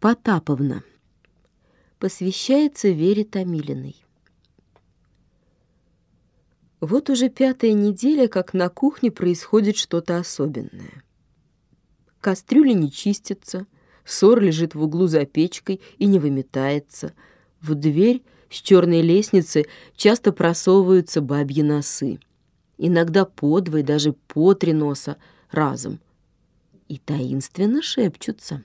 Потаповна. Посвящается Вере Томилиной. Вот уже пятая неделя, как на кухне происходит что-то особенное. Кастрюля не чистится, ссор лежит в углу за печкой и не выметается. В дверь с черной лестницы часто просовываются бабьи носы. Иногда по два даже по три носа разом. И таинственно шепчутся.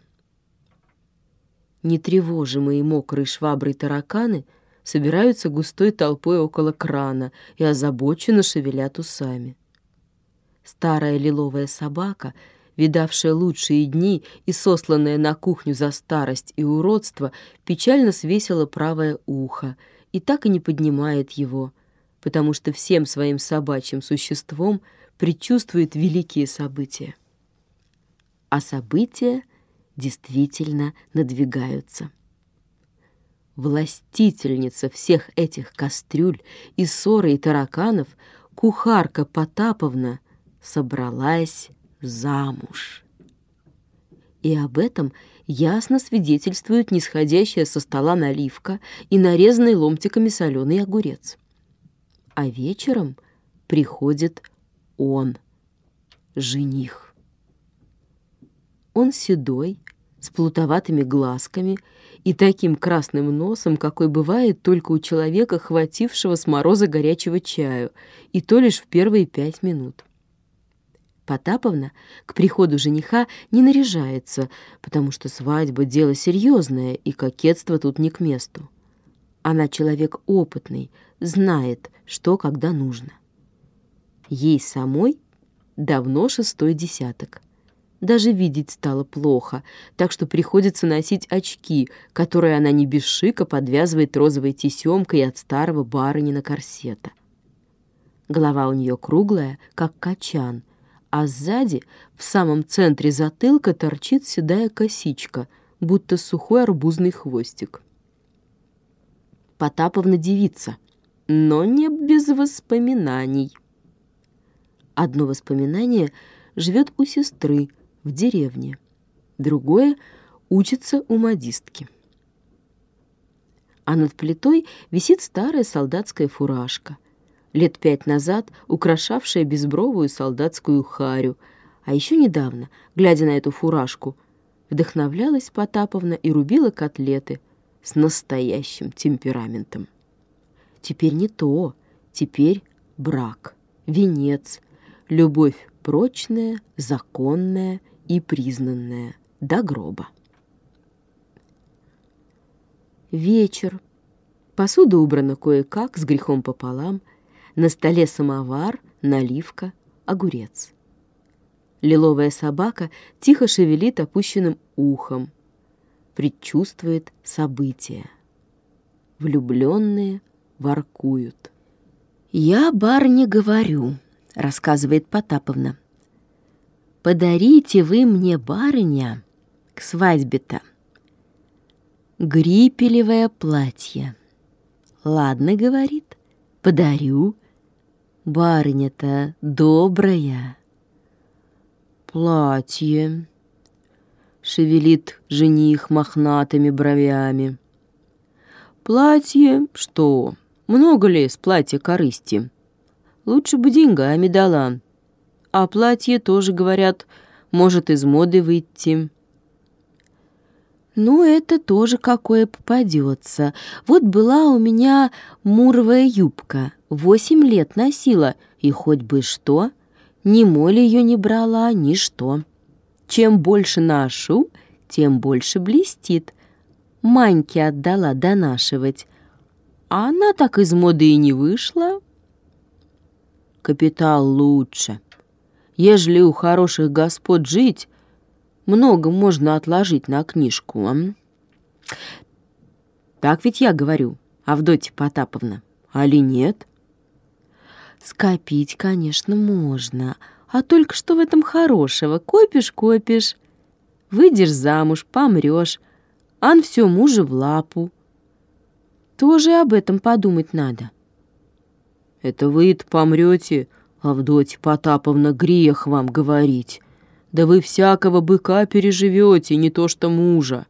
Нетревожимые мокрой шваброй тараканы собираются густой толпой около крана и озабоченно шевелят усами. Старая лиловая собака, видавшая лучшие дни и сосланная на кухню за старость и уродство, печально свесила правое ухо и так и не поднимает его, потому что всем своим собачьим существом предчувствует великие события. А события — действительно надвигаются. Властительница всех этих кастрюль и ссоры и тараканов, кухарка Потаповна, собралась замуж. И об этом ясно свидетельствует нисходящая со стола наливка и нарезанный ломтиками соленый огурец. А вечером приходит он, жених. Он седой, с плутоватыми глазками и таким красным носом, какой бывает только у человека, хватившего с мороза горячего чаю, и то лишь в первые пять минут. Потаповна к приходу жениха не наряжается, потому что свадьба — дело серьезное, и кокетство тут не к месту. Она человек опытный, знает, что когда нужно. Ей самой давно шестой десяток. Даже видеть стало плохо, так что приходится носить очки, которые она не без шика подвязывает розовой тесемкой от старого барынина корсета. Голова у нее круглая, как качан, а сзади, в самом центре затылка, торчит седая косичка, будто сухой арбузный хвостик. Потаповна девица, но не без воспоминаний. Одно воспоминание живет у сестры, в деревне, другое учится у модистки. А над плитой висит старая солдатская фуражка, лет пять назад украшавшая безбровую солдатскую харю, а еще недавно, глядя на эту фуражку, вдохновлялась Потаповна и рубила котлеты с настоящим темпераментом. Теперь не то, теперь брак, венец, любовь прочная, законная и признанная до гроба. Вечер. Посуда убрана кое-как, с грехом пополам. На столе самовар, наливка, огурец. Лиловая собака тихо шевелит опущенным ухом. Предчувствует события. Влюбленные воркуют. «Я, барыня, говорю», — рассказывает Потаповна. Подарите вы мне, барыня, к свадьбе-то грипелевое платье. Ладно, говорит, подарю. Барыня-то добрая. Платье. Шевелит жених мохнатыми бровями. Платье? Что? Много ли с платья корысти? Лучше бы деньгами дала. А платье тоже, говорят, может из моды выйти. Ну, это тоже какое попадется. Вот была у меня муровая юбка. Восемь лет носила, и хоть бы что, ни моли ее не брала, ни что. Чем больше ношу, тем больше блестит. Маньке отдала донашивать. А она так из моды и не вышла. Капитал лучше, Ежели у хороших господ жить, много можно отложить на книжку. А? Так ведь я говорю, Авдотья Потаповна, али нет? Скопить, конечно, можно, а только что в этом хорошего? Копишь-копишь, выйдешь замуж, помрешь, ан все мужа в лапу. Тоже об этом подумать надо. Это вы-то помрете, Авдотья Потаповна, грех вам говорить. Да вы всякого быка переживете, не то что мужа.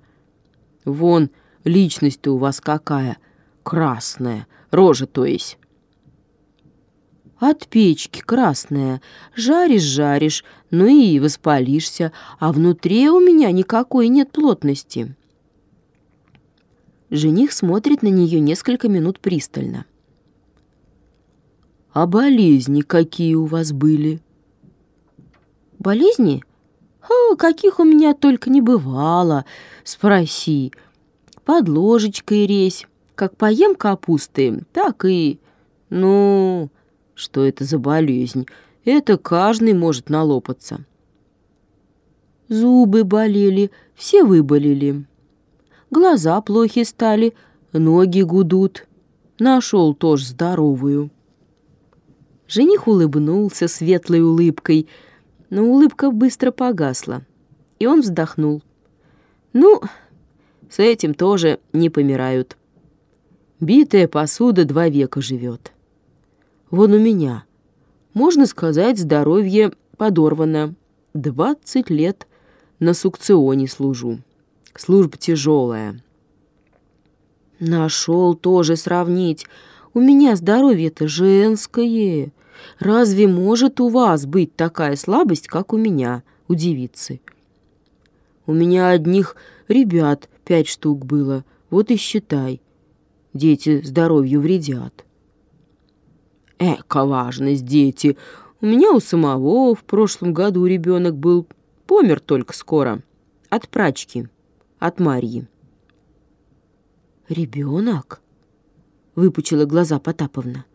Вон, личность-то у вас какая, красная, рожа то есть. От печки красная, жаришь-жаришь, ну и воспалишься, а внутри у меня никакой нет плотности. Жених смотрит на нее несколько минут пристально. «А болезни какие у вас были?» «Болезни? О, каких у меня только не бывало. Спроси. Под ложечкой резь. Как поем капусты, так и... Ну, что это за болезнь? Это каждый может налопаться». Зубы болели, все выболели. Глаза плохи стали, ноги гудут. Нашел тоже здоровую. Жених улыбнулся светлой улыбкой, но улыбка быстро погасла, и он вздохнул. «Ну, с этим тоже не помирают. Битая посуда два века живет. Вон у меня, можно сказать, здоровье подорвано. Двадцать лет на сукционе служу. Служба тяжелая. Нашел тоже сравнить. У меня здоровье-то женское. Разве может у вас быть такая слабость, как у меня, у девицы? У меня одних ребят пять штук было, вот и считай. Дети здоровью вредят. Эка важность, дети. У меня у самого в прошлом году ребенок был, помер только скоро, от прачки от Марьи. «Ребенок?» — выпучила глаза Потаповна.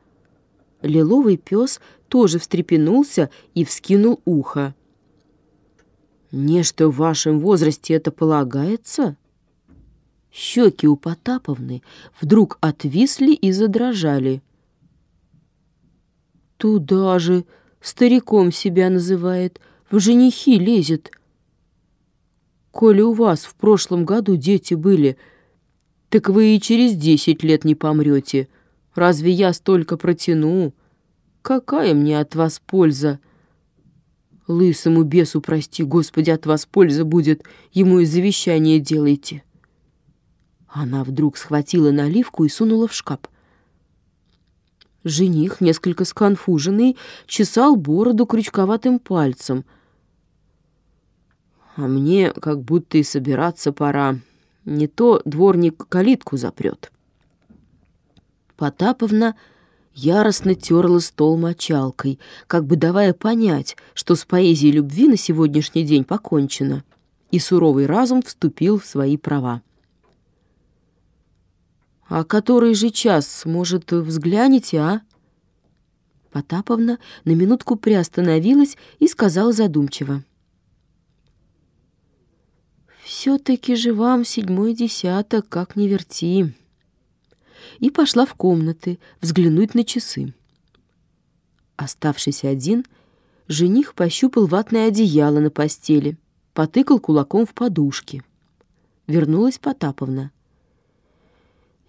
Лиловый пес тоже встрепенулся и вскинул ухо. «Нечто в вашем возрасте это полагается?» Щеки у Потаповны вдруг отвисли и задрожали. «Туда же стариком себя называет, в женихи лезет», Коли у вас в прошлом году дети были, так вы и через десять лет не помрете. Разве я столько протяну? Какая мне от вас польза? Лысому бесу, прости, Господи, от вас польза будет, ему и завещание делайте. Она вдруг схватила наливку и сунула в шкаф. Жених, несколько сконфуженный, чесал бороду крючковатым пальцем — а мне как будто и собираться пора. Не то дворник калитку запрет. Потаповна яростно терла стол мочалкой, как бы давая понять, что с поэзией любви на сегодняшний день покончено, и суровый разум вступил в свои права. «А который же час, может, взгляните, а?» Потаповна на минутку приостановилась и сказала задумчиво. Все-таки же вам седьмой десяток, как не верти. И пошла в комнаты взглянуть на часы. Оставшись один, жених пощупал ватное одеяло на постели, потыкал кулаком в подушки. Вернулась Потаповна.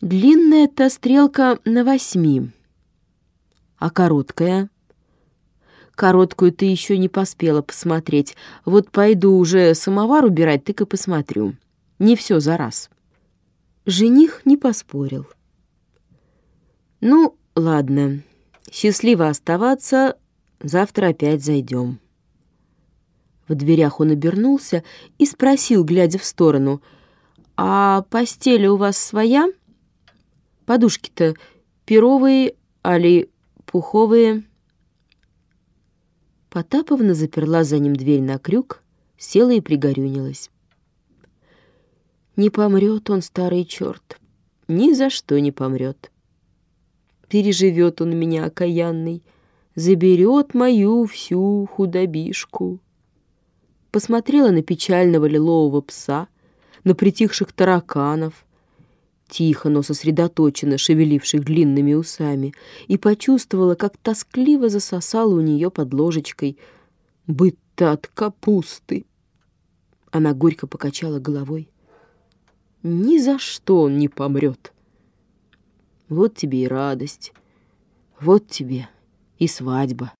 Длинная-то стрелка на восьми, а короткая — Короткую ты еще не поспела посмотреть. Вот пойду уже самовар убирать, так и посмотрю. Не все за раз». Жених не поспорил. «Ну, ладно. Счастливо оставаться. Завтра опять зайдем». В дверях он обернулся и спросил, глядя в сторону, «А постель у вас своя? Подушки-то перовые, али пуховые?» Потаповна заперла за ним дверь на крюк, села и пригорюнилась. Не помрет он, старый черт, ни за что не помрет. Переживет он меня окаянный, заберет мою всю худобишку. Посмотрела на печального лилового пса, на притихших тараканов — тихо, но сосредоточенно шевеливших длинными усами, и почувствовала, как тоскливо засосала у нее под ложечкой быть-то от капусты. Она горько покачала головой. Ни за что он не помрет. Вот тебе и радость, вот тебе и свадьба.